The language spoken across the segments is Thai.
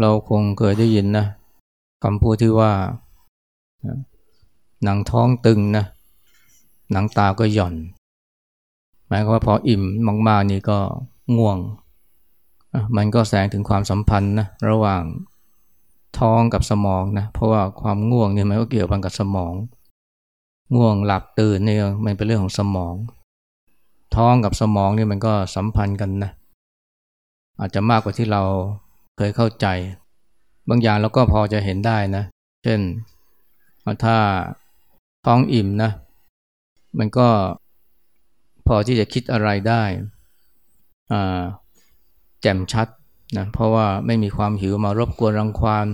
เราคงเคยได้ยินนะคำพูดที่ว่า หนังท้องตึงนะหนังตาก็หย่อน หมายความว่าพออิ่มมากๆนี่ก็ง่วง มันก็แสดงถึงความสัมพันธ์นะระหว่างท้องกับสมองนะเพราะว่าความง่วงเนี่ยมันก็เกี่ยวพันกับสมอง ง่วงหลับตื่นเนี่ยมันเป็นเรื่องของสมอง ท้องกับสมองนี่มันก็สัมพันธ์กันนะอาจจะมากกว่าที่เรา เคยเข้าใจ บางอย่างเราก็พอจะเห็นได้นะ เช่น ถ้าท้องอิ่มนะ มันก็พอที่จะคิดอะไรได้แจ่มชัดนะเพราะว่าไม่มีความหิวมารบกวนรังควาน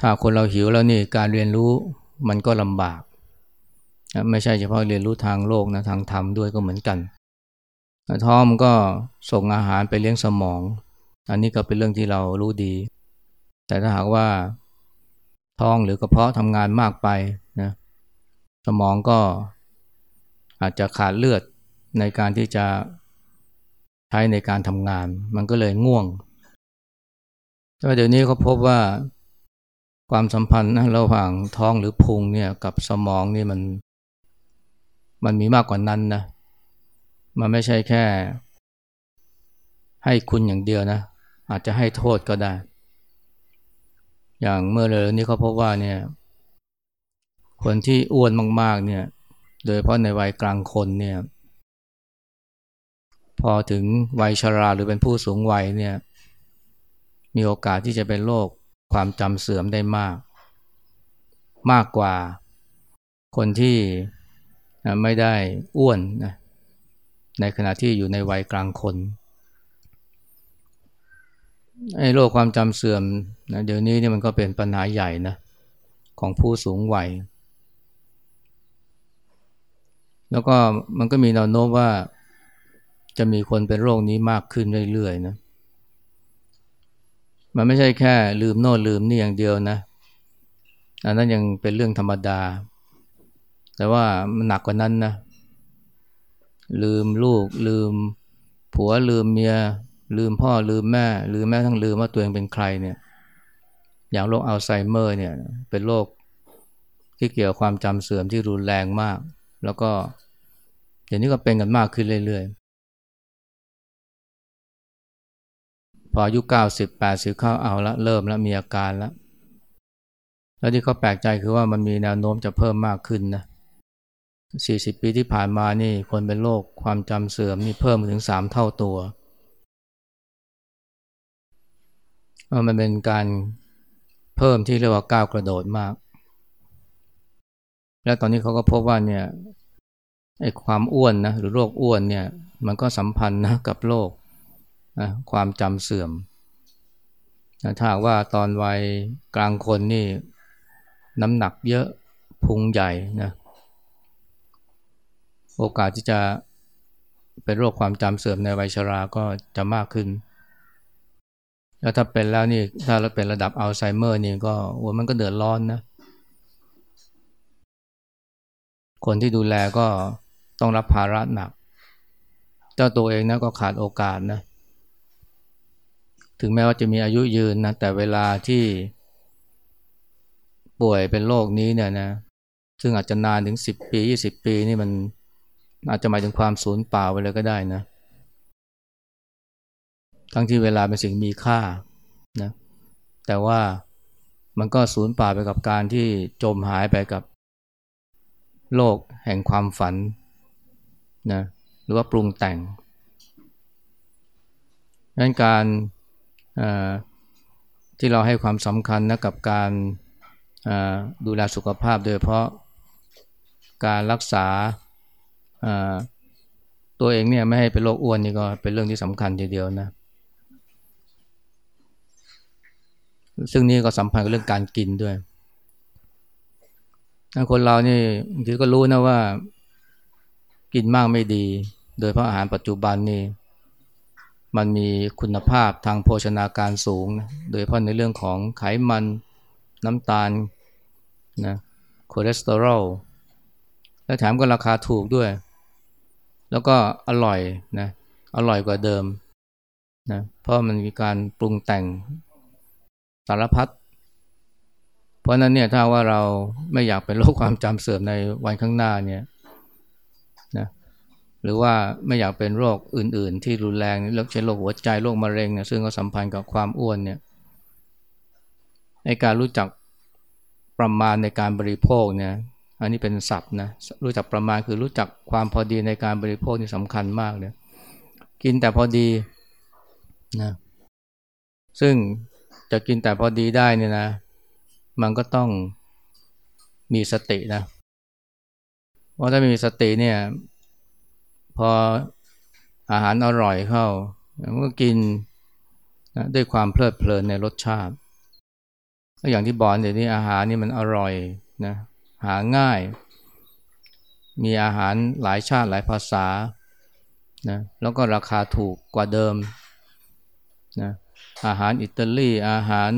ถ้าคนเราหิวแล้วนี่การเรียนรู้มันก็ลำบากนะไม่ใช่เฉพาะเรียนรู้ทางโลกนะทางธรรมด้วยก็เหมือนกันท้องมันก็ส่งอาหารไปเลี้ยงสมอง อันนี้ก็เป็นเรื่องที่เรารู้ดี แต่ถ้าหากว่าท้องหรือกระเพาะทำงานมากไปนะสมองก็อาจจะขาดเลือดในการที่จะใช้ในการทำงาน มันก็เลยง่วงแต่เดี๋ยวนี้เขาพบว่าความสัมพันธ์ระหว่างท้องหรือพุงเนี่ยกับสมองนี่มัน มันมีมากกว่านั้นนะ มันไม่ใช่แค่ ให้คุณอย่างเดียวนะ อาจจะให้โทษก็ได้ อย่างเมื่อเลยนี้เขาพบว่าเนี่ย คนที่อ้วนมาก ๆ เนี่ย โดยเพราะในวัยกลางคนเนี่ย พอถึงวัยชราหรือเป็นผู้สูงวัยเนี่ย มีโอกาสที่จะเป็นโรคความจำเสื่อมได้มาก มากกว่าคนที่ไม่ได้อ้วนนะในขณะที่อยู่ในวัยกลางคน ไอ้โรคความจำเสื่อมนะเดี๋ยวนี้นี่มันก็เป็นปัญหาใหญ่นะของผู้สูงวัย แล้วก็มันก็มีแนวโน้มว่าจะมีคนเป็นโรคนี้มากขึ้นเรื่อยๆนะ มันไม่ใช่แค่ลืมโน่นลืมนี่อย่างเดียวนะ อันนั้นยังเป็นเรื่องธรรมดา แต่ว่ามันหนักกว่านั้นนะ ลืมลูกลืมผัวลืมเมีย ลืมพ่อลืมแม่หรือแม้ทั้งลืมว่าตัวเองเป็นใครเนี่ย อย่างโรคอัลไซเมอร์เนี่ย เป็นโรคที่เกี่ยวความจำเสื่อมที่รุนแรงมาก แล้วก็เดี๋ยวนี้ก็เป็นกันมากขึ้นเรื่อยๆ พออายุเก้าสิบแปดสิบเข้าเอาละเริ่มแล้วมีอาการแล้วแล้วที่เขาแปลกใจคือว่ามันมีแนวโน้มจะเพิ่มมากขึ้นนะ40 ปีที่ผ่านมานี่คนเป็นโรคความจำเสื่อมนี่เพิ่มถึง 3 เท่าตัว มันเป็นการเพิ่มที่เรียกว่าก้าวกระโดดมาก และตอนนี้เขาก็พบว่าเนี่ยไอ้ความอ้วนนะหรือโรคอ้วนเนี่ยมันก็สัมพันธ์นะกับโรคนะความจำเสื่อมนะถ้าว่าตอนวัยกลางคนนี่น้ำหนักเยอะพุงใหญ่นะโอกาสที่จะเป็นโรคความจำเสื่อมในวัยชราก็จะมากขึ้น แล้วถ้าเป็นแล้วนี่ถ้าเราเป็นระดับอัลไซเมอร์นี่ก็โอ้มันก็เดือดร้อนนะ คนที่ดูแลก็ต้องรับภาระหนัก เจ้าตัวเองนะก็ขาดโอกาสนะ ถึงแม้ว่าจะมีอายุยืนนะ แต่เวลาที่ป่วยเป็นโรคนี้เนี่ยนะ ซึ่งอาจจะนานถึงสิบปียี่สิบปีนี่มันอาจจะหมายถึงความสูญเปล่าไปเลยก็ได้นะ ทั้งที่เวลาเป็นสิ่งมีค่านะแต่ว่ามันก็สูญเปล่าไปกับการที่จมหายไปกับโลกแห่งความฝันนะหรือว่าปรุงแต่งดังนั้นการที่เราให้ความสำคัญนะกับการดูแลสุขภาพโดยเพราะการรักษาตัวเองเนี่ยไม่ให้เป็นโรคอ้วนนี่ก็เป็นเรื่องที่สำคัญทีเดียวนะ ซึ่งนี่ก็สัมพันธ์กับเรื่องการกินด้วยคนเรานี่บางทีก็รู้นะว่า กินมากไม่ดี โดยเพราะอาหารปัจจุบันนี่มันมีคุณภาพทางโภชนาการสูงนะโดยเพราะในเรื่องของไขมันน้ำตาลนะคอเลสเตอรอลและแถมก็ราคาถูกด้วย แล้วก็อร่อยนะอร่อยกว่าเดิมนะเพราะมันมีการปรุงแต่ง สารพัดเพราะนั้นเนี่ยถ้าว่าเราไม่อยากเป็นโรคความจำเสื่อมในวันข้างหน้าเนี่ยนะหรือว่าไม่อยากเป็นโรคอื่น ๆ ที่รุนแรงเช่นโรคหัวใจโรคมะเร็งเนี่ยซึ่งก็สัมพันธ์กับความอ้วนเนี่ยในการรู้จักประมาณในการบริโภคเนี่ยอันนี้เป็นศัพท์นะรู้จักประมาณคือรู้จักความพอดีในการบริโภคนี่สำคัญมากเลยกินแต่พอดีนะซึ่ง จะกินแต่พอดีได้เนี่ยนะ มันก็ต้องมีสตินะเพราะถ้าไม่มีสติเนี่ย พออาหารอร่อยเข้าก็กินนะด้วยความเพลิดเพลินในรสชาติก็อย่างที่บอกเดี๋ยวนี้อาหารนี่มันอร่อยนะหาง่าย มีอาหารหลายชาติหลายภาษานะแล้วก็ราคาถูกกว่าเดิมนะ อาหารอิตาลีอาหาร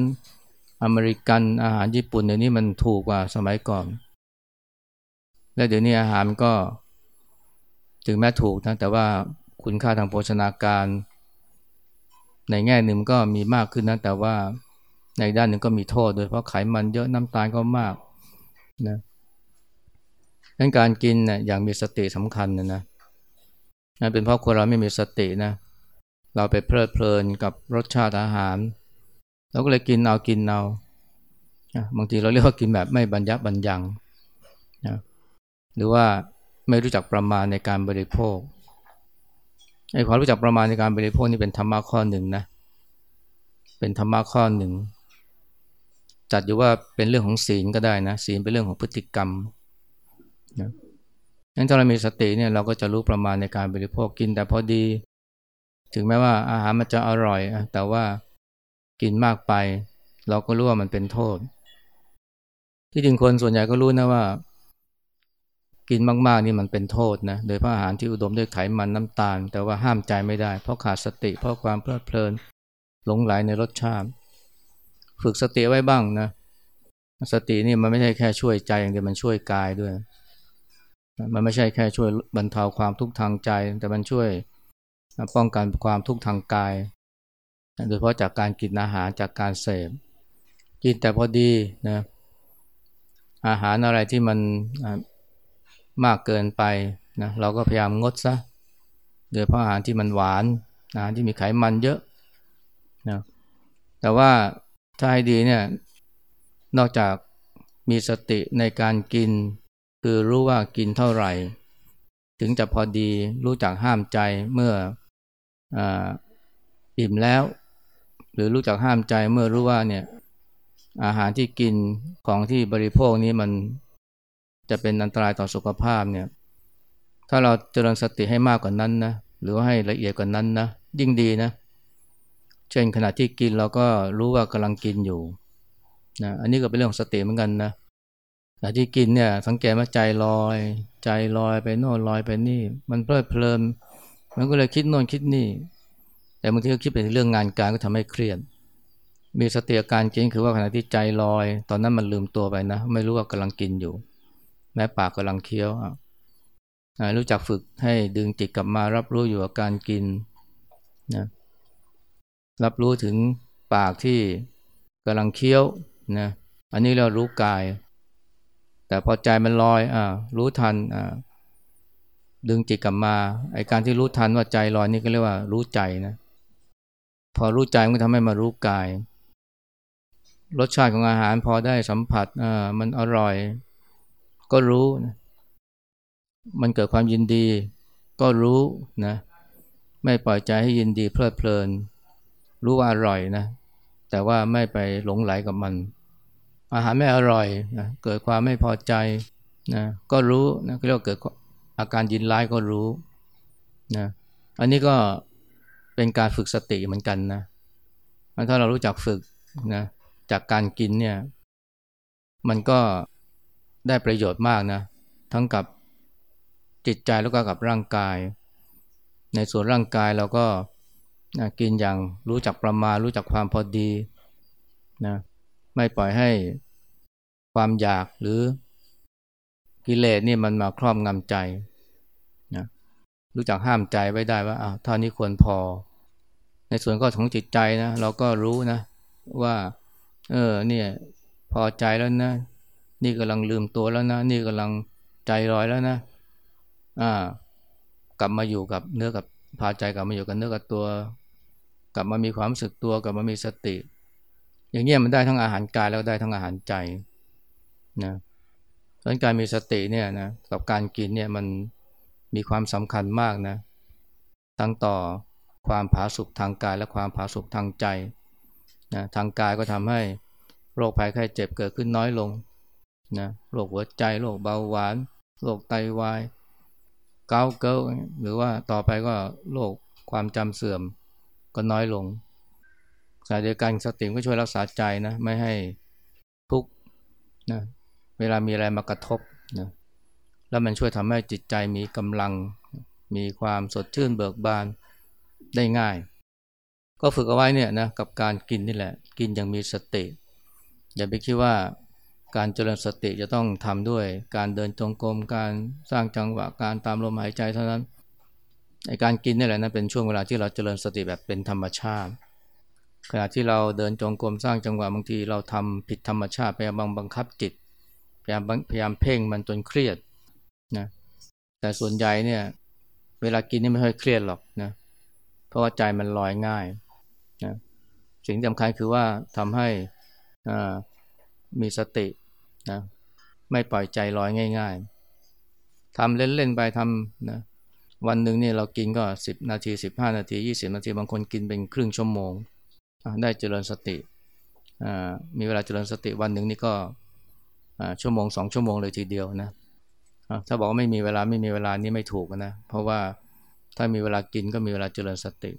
อเมริกันอาหารญี่ปุ่นเดี๋ยวนี้มันถูกกว่าสมัยก่อน และเดี๋ยวนี้อาหารก็ ถึงแม้ถูกนะแต่ว่าคุณค่าทางโภชนาการ ในแง่หนึ่งก็มีมากขึ้นนะแต่ว่าในด้านหนึ่งก็มีโทษโดยเพราะไขมันเยอะน้ำตาลก็มากนะดังการกินนะอย่างมีสติสำคัญนะนะนั่นเป็นเพราะคนเราไม่มีสตินะ เราไปเพลิดเพลินกับรสชาติอาหารเราก็เลยกินเอากินเอาบางทีเราเรียกว่ากินแบบไม่บรรยับบรรยังนะหรือว่าไม่รู้จักประมาณในการบริโภคไอ้ความรู้จักประมาณในการบริโภคนี่เป็นธรรมะข้อหนึ่งนะ เป็นธรรมะข้อหนึ่ง จัดอยู่ว่าเป็นเรื่องของศีลก็ได้นะศีลเป็นเรื่องของพฤติกรรมนะงั้นถ้าเรามีสติเนี่ยเราก็จะรู้ประมาณในการบริโภคกินแต่พอดี ถึงแม้ว่าอาหารมันจะอร่อย แต่ว่ากินมากไป เราก็รู้ว่ามันเป็นโทษ ที่จริงคนส่วนใหญ่ก็รู้นะว่า กินมากๆนี่มันเป็นโทษนะโดยเพราะอาหารที่อุดมด้วยไขมันน้ำตาล แต่ว่าห้ามใจไม่ได้ เพราะขาดสติ เพราะความเพลิดเพลินหลงไหลในรสชาติ ฝึกสติไว้บ้างนะ สตินี่มันไม่ใช่แค่ช่วยใจอย่างเดียวมันช่วยกายด้วย มันไม่ใช่แค่ช่วยบรรเทาความทุกข์ทางใจ แต่มันช่วย ป้องกันความทุกข์ทางกาย โดยเฉพาะจากการกินอาหารจากการเสพกินแต่พอดีนะอาหารอะไรที่มันมากเกินไปนะเราก็พยายามงดซะโดยเพราะอาหารที่มันหวานอาหารที่มีไขมันเยอะนะแต่ว่าถ้าให้ดีเนี่ยนอกจากมีสติในการกิน คือรู้ว่ากินเท่าไหร่ ถึงจะพอดีรู้จักห้ามใจเมื่อ ออิ่มแล้ว หรือรู้จักห้ามใจเมื่อรู้ว่าเนี่ยอาหารที่กินของที่บริโภคนี้มันจะเป็นอันตรายต่อสุขภาพเนี่ยถ้าเราเจริญสติให้มากกว่านั้นนะหรือว่าให้ละเอียดกว่านั้นนะยิ่งดีนะ เช่นขณะที่กินเราก็รู้ว่ากำลังกินอยู่นะอันนี้ก็เป็นเรื่องของสติเหมือนกันนะแต่ที่กินเนี่ยสังเกตว่าใจลอย ใจลอยไปโน่นลอยไปนี่ มันเพลิดเพลิน มันก็เลยคิดโน่นคิดนี่ แต่บางทีก็คิดไปเรื่องงานการก็ทำให้เครียด มีสติอาการกินคือว่าขณะที่ใจลอย ตอนนั้นมันลืมตัวไปนะ ไม่รู้ว่ากำลังกินอยู่ แม้ปากกำลังเคี้ยวรู้จักฝึกให้ดึงจิตกลับมารับรู้อยู่กับการกินนะรับรู้ถึงปากที่กำลังเคี้ยวนะอันนี้เรารู้กาย แต่พอใจมันลอยอ่ารู้ทันอ่า ดึงจิตกลับมาไอการที่รู้ทันว่าใจลอยนี่ก็เรียกว่ารู้ใจนะ พอรู้ใจมันทำให้มารู้กาย รสชาติของอาหารพอได้สัมผัสอ่ามันอร่อย ก็รู้นะมันเกิดความยินดี ก็รู้นะไม่ปล่อยใจให้ยินดีเพลิดเพลิน รู้ว่าอร่อยนะแต่ว่าไม่ไปหลงไหลกับมัน อาหารไม่อร่อยนะเกิดความไม่พอใจนะก็รู้นะเรียกว่าเกิด อาการยินร้ายก็รู้นะอันนี้ก็เป็นการฝึกสติเหมือนกันนะถ้าเรารู้จักฝึกนะจากการกินเนี่ยมันก็ได้ประโยชน์มากนะทั้งกับจิตใจแล้วก็กับร่างกาย ในส่วนร่างกายเราก็นะกินอย่างรู้จักประมาณ รู้จักความพอดีนะไม่ปล่อยให้ความอยากหรือ กิเลสเนี่ยมันมาครอบงำใจนะรู้จักห้ามใจไว้ได้ว่าอ้าวเท่านี้ควรพอ ในส่วนก็ของจิตใจนะเราก็รู้นะ ว่า เออเนี่ยพอใจแล้วนะ นี่กำลังลืมตัวแล้วนะ นี่กำลังใจลอยแล้วนะ อ่า กลับมาอยู่กับเนื้อกับพาใจกลับมาอยู่กับเนื้อกับตัว กลับมามีความรู้สึกตัวกลับมามีสติ อย่างเงี้ยมันได้ทั้งอาหารกายแล้วได้ทั้งอาหารใจนะ ดังนั้นการมีสติเนี่ยนะกับการกินเนี่ยมันมีความสำคัญมากนะทั้งต่อความผาสุกทางกายและความผาสุกทางใจนะทางกายก็ทำให้โรคภัยไข้เจ็บเกิดขึ้นน้อยลงนะโรคหัวใจโรคเบาหวานโรคไตวายเกาเกลหรือว่าต่อไปก็โรคความจำเสื่อมก็น้อยลงสายเดียวกันสติก็ช่วยรักษาใจนะไม่ให้ทุกข์นะ เวลามีอะไรมากระทบนะแล้วมันช่วยทำให้จิตใจมีกำลัง มีความสดชื่นเบิกบานได้ง่าย ก็ฝึกเอาไว้เนี่ยนะกับการกินนี่แหละ กินอย่างมีสติ อย่าไปคิดว่าการเจริญสติจะต้องทำด้วย การเดินจงกรมการสร้างจังหวะการตามลมหายใจเท่านั้นในการกินนี่แหละนะเป็นช่วงเวลาที่เราเจริญสติแบบเป็นธรรมชาติ ขณะที่เราเดินจงกรมสร้างจังหวะบางทีเราทำผิดธรรมชาติพยายามบังคับจิต พยายามพยายามเพ่งมันจนเครียดนะแต่ส่วนใหญ่เนี่ย เวลากินนี่ไม่ค่อยเครียดหรอกนะเพราะว่าใจมันลอยง่ายนะสิ่งสำคัญคือว่าทำให้มีสตินะไม่ปล่อยใจลอยง่าย ๆทำเล่นๆไปทำนะวันหนึ่งนี่เรากินก็สิบนาทีสิบห้านาทียี่สิบนาทีบางคนกินเป็นครึ่งชั่วโมง ได้เจริญสติมีเวลาเจริญสติวันหนึ่งนี่ก็ ชั่วโมงสองชั่วโมงเลยทีเดียวนะถ้าบอกว่าไม่มีเวลาไม่มีเวลานี่ไม่ถูกนะ เพราะว่าถ้ามีเวลากินก็มีเวลาเจริญสติ